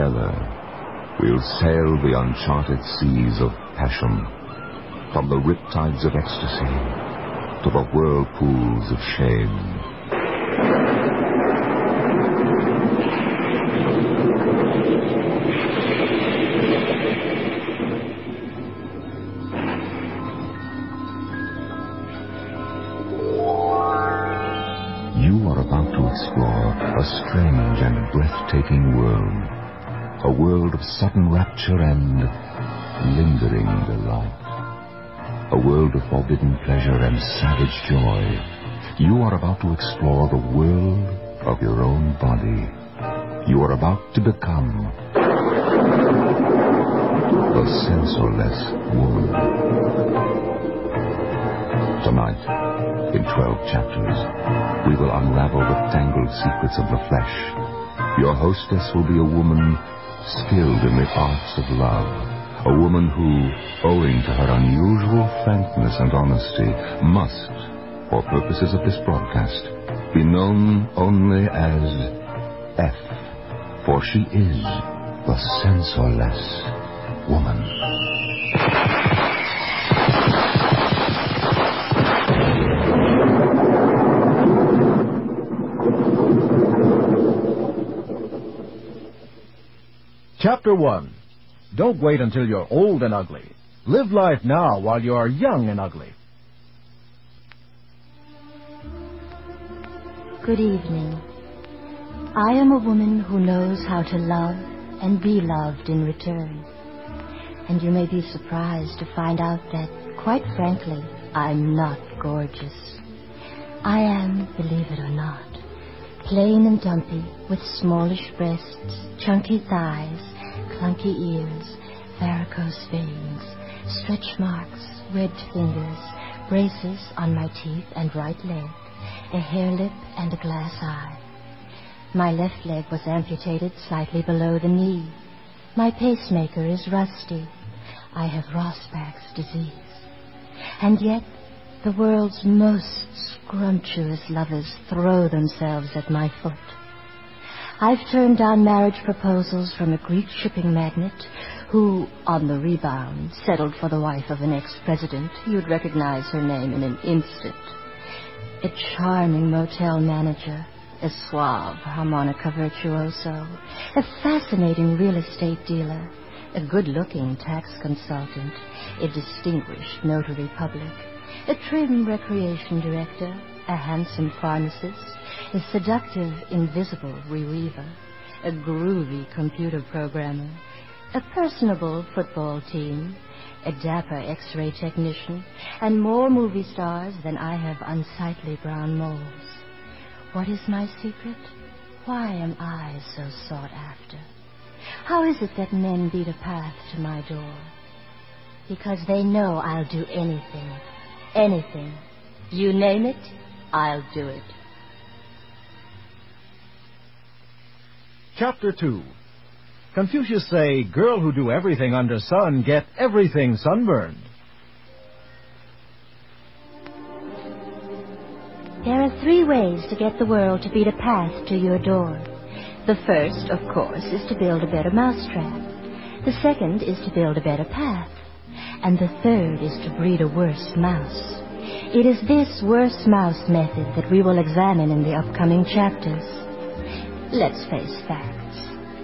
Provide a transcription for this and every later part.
Together, we'll sail the uncharted seas of passion, from the riptides of ecstasy to the whirlpools of shame. You are about to explore a strange and breathtaking world. A world of sudden rapture and lingering delight. A world of forbidden pleasure and savage joy. You are about to explore the world of your own body. You are about to become the sensuous woman. Tonight, in 12 chapters, we will unravel the tangled secrets of the flesh. Your hostess will be a woman skilled in the arts of love. A woman who, owing to her unusual frankness and honesty, must, for purposes of this broadcast, be known only as F, for she is the sensuous woman. Chapter 1 Don't wait until you're old and ugly. Live life now while you are young and ugly. Good evening. I am a woman who knows how to love and be loved in return. And you may be surprised to find out that, quite frankly, I'm not gorgeous. I am, believe it or not, plain and dumpy, with smallish breasts, chunky thighs, clunky ears, varicose veins, stretch marks, webbed fingers, braces on my teeth and right leg, a hair lip and a glass eye. My left leg was amputated slightly below the knee. My pacemaker is rusty. I have Rosbach's disease. And yet, the world's most scrumptious lovers throw themselves at my foot. I've turned down marriage proposals from a Greek shipping magnate who, on the rebound, settled for the wife of an ex-president. You'd recognize her name in an instant. A charming motel manager, a suave harmonica virtuoso, a fascinating real estate dealer, a good-looking tax consultant, a distinguished notary public, a trim recreation director, a handsome pharmacist, a seductive invisible reweaver, a groovy computer programmer, a personable football team, a dapper x-ray technician, and more movie stars than I have unsightly brown moles. What is my secret? Why am I so sought after? How is it that men beat a path to my door? Because they know I'll do anything. Anything. You name it, I'll do it. Chapter 2 Confucius say, girl who do everything under sun get everything sunburned. There are three ways to get the world to beat a path to your door. The first, of course, is to build a better mousetrap. The second is to build a better path. And the third is to breed a worse mouse. It is this worse mouse method that we will examine in the upcoming chapters. Let's face facts.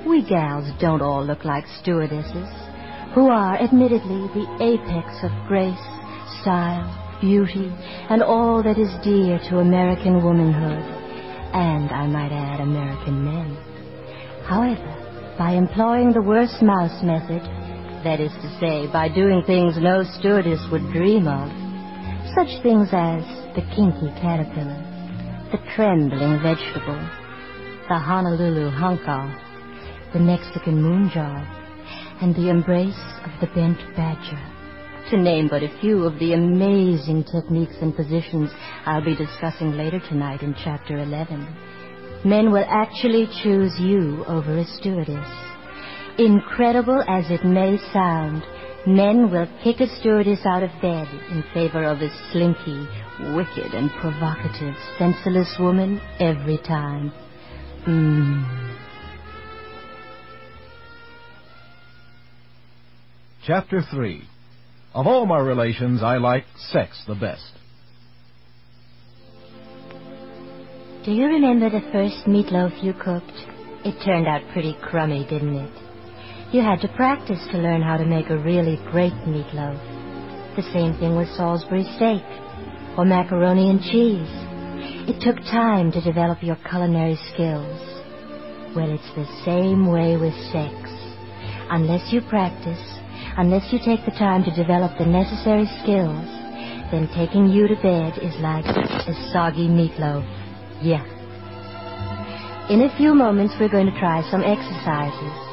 We gals don't all look like stewardesses, who are admittedly the apex of grace, style, beauty, and all that is dear to American womanhood, and I might add American men. However, by employing the worse mouse method, that is to say, by doing things no stewardess would dream of, such things as the kinky caterpillar, the trembling vegetable, the Honolulu hunka, the Mexican moonjaw, and the embrace of the bent badger, to name but a few of the amazing techniques and positions I'll be discussing later tonight in Chapter 11. Men will actually choose you over a stewardess. Incredible as it may sound, men will kick a stewardess out of bed in favor of a slinky, wicked, and provocative, sensuous woman every time. Mmm. Chapter 3 Of all my relations, I like sex the best. Do you remember the first meatloaf you cooked? It turned out pretty crummy, didn't it? You had to practice to learn how to make a really great meatloaf. The same thing with Salisbury steak or macaroni and cheese. It took time to develop your culinary skills. Well, it's the same way with sex. Unless you practice, unless you take the time to develop the necessary skills, then taking you to bed is like a soggy meatloaf. Yeah. In a few moments, we're going to try some exercises.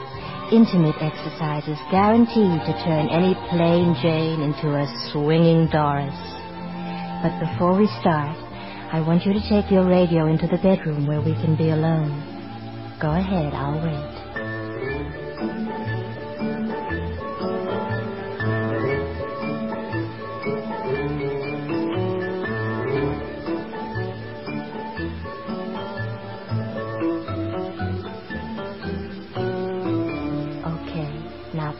Intimate exercises guaranteed to turn any plain Jane into a swinging Doris. But before we start, I want you to take your radio into the bedroom where we can be alone. Go ahead, I'll wait.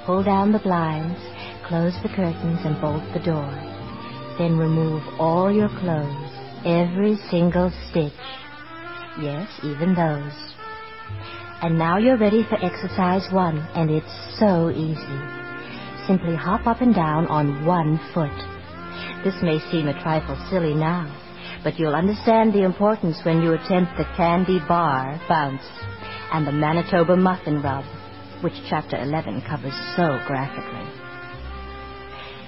Pull down the blinds, close the curtains, and bolt the door. Then remove all your clothes, every single stitch. Yes, even those. And now you're ready for exercise one, and it's so easy. Simply hop up and down on one foot. This may seem a trifle silly now, but you'll understand the importance when you attempt the candy bar bounce and the Manitoba muffin rub which Chapter 11 covers so graphically.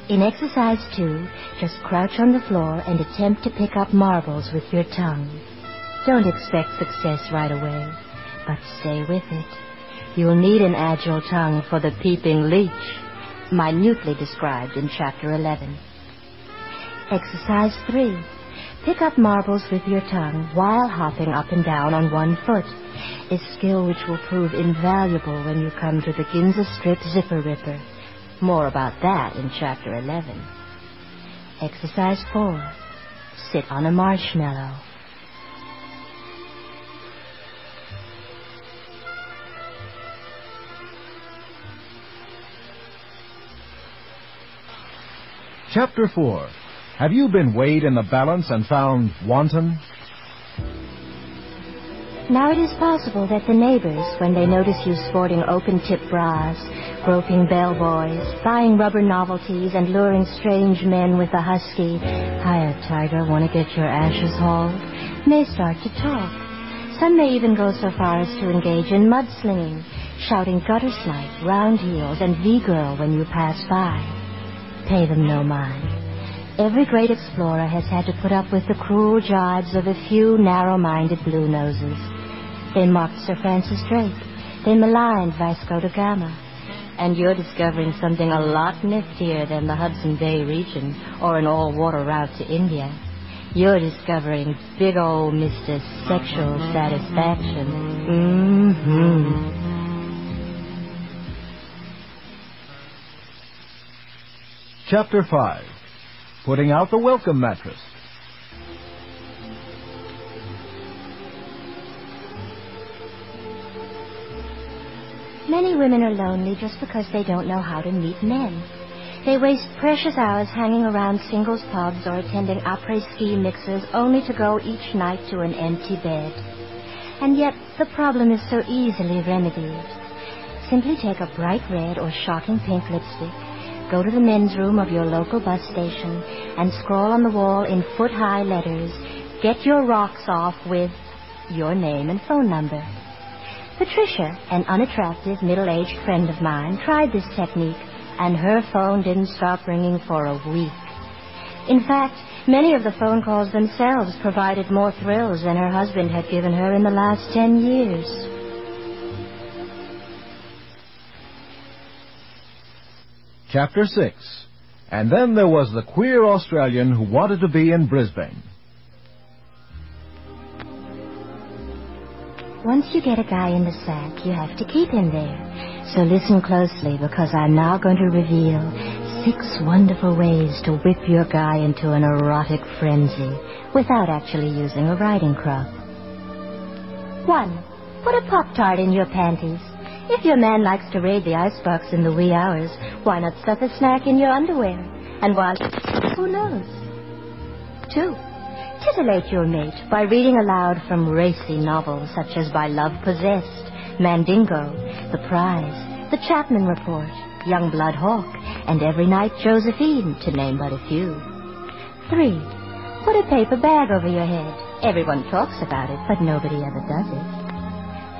In exercise 2, just crouch on the floor and attempt to pick up marbles with your tongue. Don't expect success right away, but stay with it. You'll need an agile tongue for the peeping leech, minutely described in Chapter 11. Exercise 3. Pick up marbles with your tongue while hopping up and down on one foot a skill which will prove invaluable when you come to the Ginza Strip Zipper Ripper. More about that in Chapter 11. Exercise 4. Sit on a marshmallow. Chapter 4. Have you been weighed in the balance and found wanton? Now it is possible that the neighbors, when they notice you sporting open-tip bras, groping bellboys, buying rubber novelties, and luring strange men with a husky, hiya, tiger, want to get your ashes hauled, may start to talk. Some may even go so far as to engage in mudslinging, shouting gutter snipe, round heels, and V-girl when you pass by. Pay them no mind. Every great explorer has had to put up with the cruel jibes of a few narrow-minded blue noses. They mocked Sir Francis Drake. They maligned Vasco da Gama. And you're discovering something a lot niftier than the Hudson Bay region or an all-water route to India. You're discovering big old Mr. Sexual Satisfaction. Mm-hmm. Chapter 5 Putting Out the Welcome Mattress Many women are lonely just because they don't know how to meet men. They waste precious hours hanging around singles pubs or attending après-ski mixers only to go each night to an empty bed. And yet the problem is so easily remedied. Simply take a bright red or shocking pink lipstick, go to the men's room of your local bus station, and scrawl on the wall in foot-high letters, get your rocks off with your name and phone number. Patricia, an unattractive middle-aged friend of mine, tried this technique, and her phone didn't stop ringing for a week. In fact, many of the phone calls themselves provided more thrills than her husband had given her in the last ten years. Chapter 6 And then there was the queer Australian who wanted to be in Brisbane. Once you get a guy in the sack, you have to keep him there. So listen closely because I'm now going to reveal six wonderful ways to whip your guy into an erotic frenzy without actually using a riding crop. One, put a Pop-Tart in your panties. If your man likes to raid the icebox in the wee hours, why not stuff a snack in your underwear? And while... Who knows? Two. Titillate your mate by reading aloud from racy novels such as By Love Possessed, Mandingo, The Prize, The Chapman Report, Youngblood Hawke, and Every Night Josephine, to name but a few. Three. Put a paper bag over your head. Everyone talks about it, but nobody ever does it.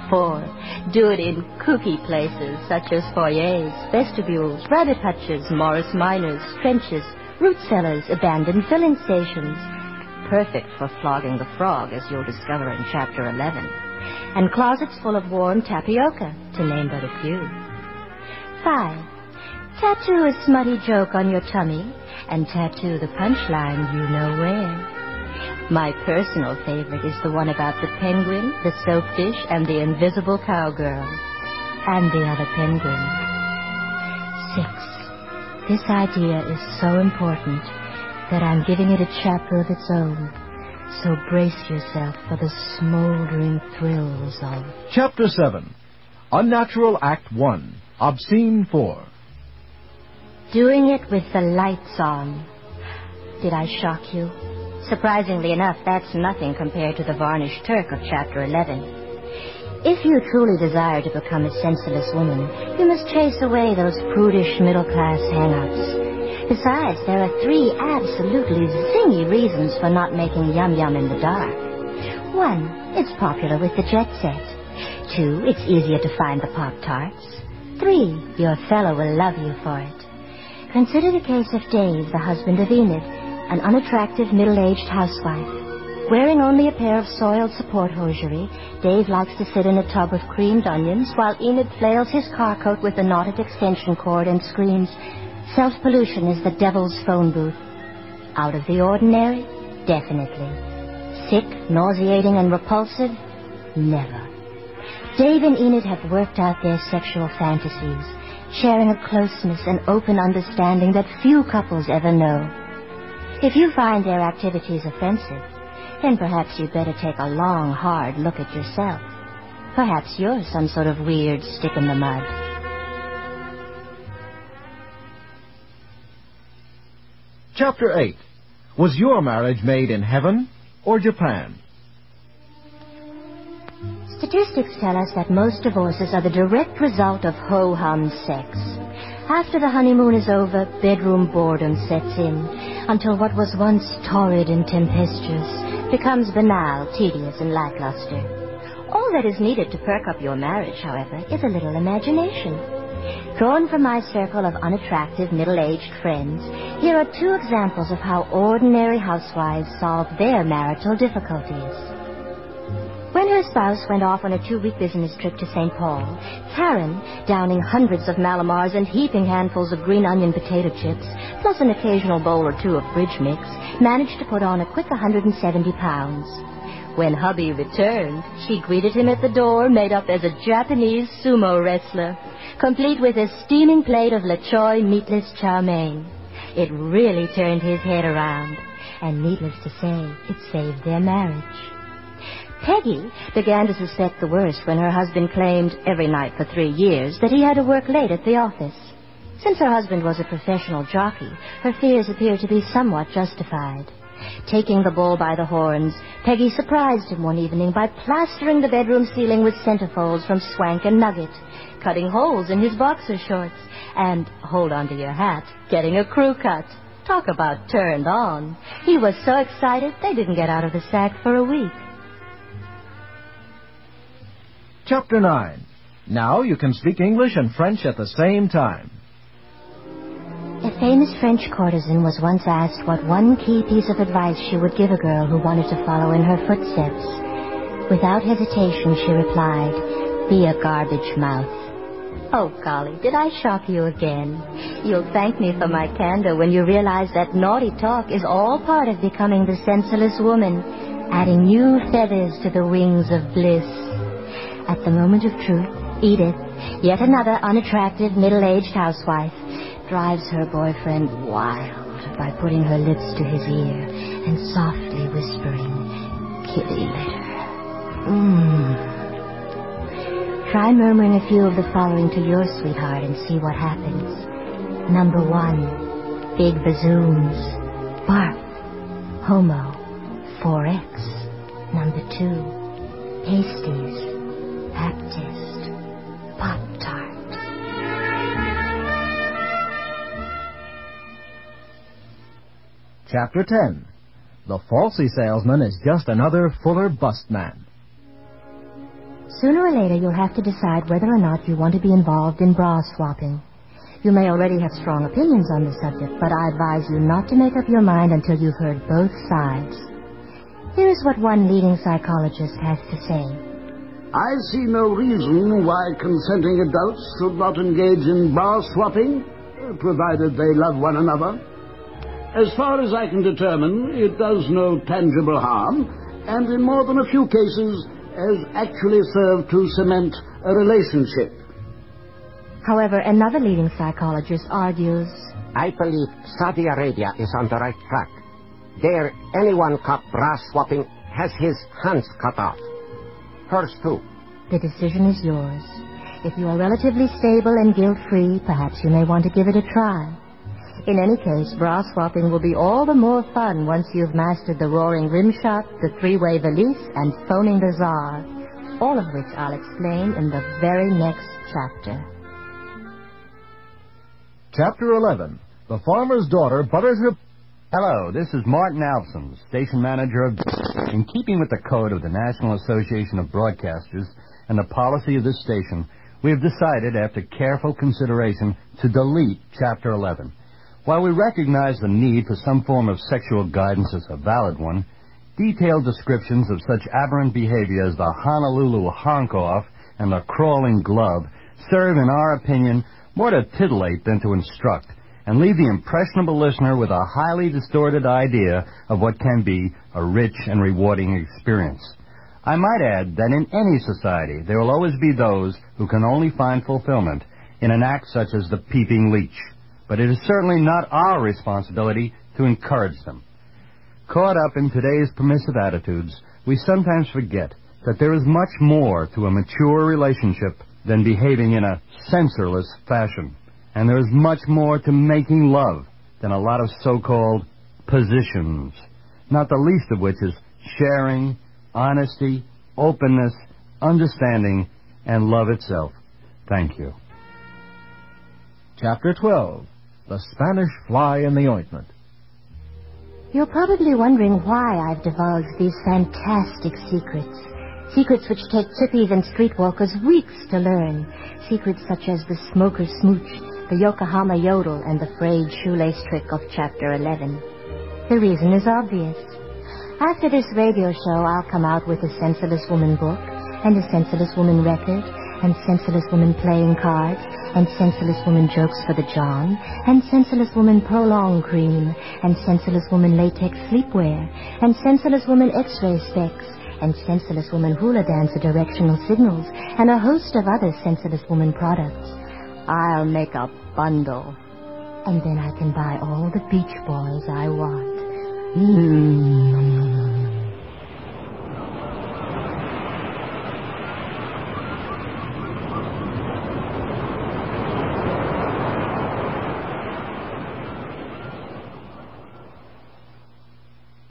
Four. Do it in kooky places such as foyers, vestibules, rabbit hutches, Morris Minors, trenches, root cellars, abandoned filling stations. Perfect for flogging the frog, as you'll discover in Chapter 11. And closets full of warm tapioca, to name but a few. Five. Tattoo a smutty joke on your tummy and tattoo the punchline you know where. My personal favorite is the one about the penguin, the soapdish, and the invisible cowgirl. And the other penguin. Six. This idea is so important that I'm giving it a chapter of its own. So brace yourself for the smoldering thrills of... Chapter 7 Unnatural Act 1 Obscene 4 Doing it with the lights on. Did I shock you? Surprisingly enough, that's nothing compared to the varnished Turk of Chapter 11. If you truly desire to become a sensuous woman, you must chase away those prudish middle-class hang-ups. Besides, there are three absolutely zingy reasons for not making yum-yum in the dark. One, it's popular with the jet set. Two, it's easier to find the Pop-Tarts. Three, your fellow will love you for it. Consider the case of Dave, the husband of Enid, an unattractive middle-aged housewife. Wearing only a pair of soiled support hosiery, Dave likes to sit in a tub of creamed onions while Enid flails his car coat with a knotted extension cord and screams, Self-pollution is the devil's phone booth. Out of the ordinary? Definitely. Sick, nauseating, and repulsive? Never. Dave and Enid have worked out their sexual fantasies, sharing a closeness and open understanding that few couples ever know. If you find their activities offensive, then perhaps you'd better take a long, hard look at yourself. Perhaps you're some sort of weird stick in the mud. Chapter 8 Was your marriage made in heaven or Japan? Statistics tell us that most divorces are the direct result of ho-hum sex. After the honeymoon is over, bedroom boredom sets in, until what was once torrid and tempestuous becomes banal, tedious, and lackluster. All that is needed to perk up your marriage, however, is a little imagination. Drawn from my circle of unattractive middle-aged friends, here are two examples of how ordinary housewives solve their marital difficulties. When her spouse went off on a two-week business trip to St. Paul, Karen, downing hundreds of Mallomars and heaping handfuls of green onion potato chips, plus an occasional bowl or two of bridge mix, managed to put on a quick 170 pounds. When hubby returned, she greeted him at the door made up as a Japanese sumo wrestler, complete with a steaming plate of La Choy meatless chow mein. It really turned his head around, and needless to say, it saved their marriage. Peggy began to suspect the worst when her husband claimed every night for three years that he had to work late at the office. Since her husband was a professional jockey, her fears appeared to be somewhat justified. Taking the bull by the horns, Peggy surprised him one evening by plastering the bedroom ceiling with centerfolds from Swank and Nugget, cutting holes in his boxer shorts, and, hold on to your hat, getting a crew cut. Talk about turned on. He was so excited they didn't get out of the sack for a week. Chapter 9 Now you can speak English and French at the same time. A famous French courtesan was once asked what one key piece of advice she would give a girl who wanted to follow in her footsteps. Without hesitation, she replied, Be a garbage mouth. Oh, golly, did I shock you again? You'll thank me for my candor when you realize that naughty talk is all part of becoming the sensuous woman, adding new feathers to the wings of bliss. At the moment of truth, Edith, yet another unattractive middle-aged housewife, drives her boyfriend wild by putting her lips to his ear and softly whispering, kitty litter. Mmm. Try murmuring a few of the following to your sweetheart and see what happens. Number one, big bazooms. Bark. Homo. 4X. Number two, pasties. Baptist. Pop Tart. Chapter 10 The Falsy Salesman is just another Fuller Bust Man. Sooner or later, you'll have to decide whether or not you want to be involved in bra swapping. You may already have strong opinions on the subject, but I advise you not to make up your mind until you've heard both sides. Here's what one leading psychologist has to say. I see no reason why consenting adults should not engage in bra swapping, provided they love one another. As far as I can determine, it does no tangible harm, and in more than a few cases has actually served to cement a relationship. However, another leading psychologist argues I believe Saudi Arabia is on the right track. There, anyone caught bra swapping has his hands cut off. Hers too. the decision is yours. If you are relatively stable and guilt-free, perhaps you may want to give it a try. In any case, bra swapping will be all the more fun once you've mastered the roaring rim shot, the three-way valise, and phoning the czar. All of which I'll explain in the very next chapter. Chapter 11 The Farmer's Daughter butters her... Hello, this is Martin Alson, station manager of. In keeping with the code of the National Association of Broadcasters and the policy of this station, we have decided, after careful consideration, to delete Chapter 11. While we recognize the need for some form of sexual guidance as a valid one, detailed descriptions of such aberrant behavior as the Honolulu honk-off and the crawling glove serve, in our opinion, more to titillate than to instruct, and leave the impressionable listener with a highly distorted idea of what can be a rich and rewarding experience. I might add that in any society there will always be those who can only find fulfillment in an act such as the peeping leech, but it is certainly not our responsibility to encourage them. Caught up in today's permissive attitudes, we sometimes forget that there is much more to a mature relationship than behaving in a censorless fashion. And there is much more to making love than a lot of so-called positions, not the least of which is sharing, honesty, openness, understanding, and love itself. Thank you. Chapter 12 The Spanish Fly in the Ointment. You're probably wondering why I've divulged these fantastic secrets. Secrets which take chippies and streetwalkers weeks to learn. Secrets such as the smoker smooch, the Yokohama yodel, and the frayed shoelace trick of Chapter 11. The reason is obvious. After this radio show, I'll come out with a Sensuous Woman book, and a Sensuous Woman record, and Sensuous Woman playing cards, and Sensuous Woman jokes for the John, and Sensuous Woman prolong cream, and Sensuous Woman latex sleepwear, and Sensuous Woman x-ray specs, and Sensuous Woman hula dancer directional signals, and a host of other Sensuous Woman products. I'll make a bundle. And then I can buy all the Beach Boys I want. Mm.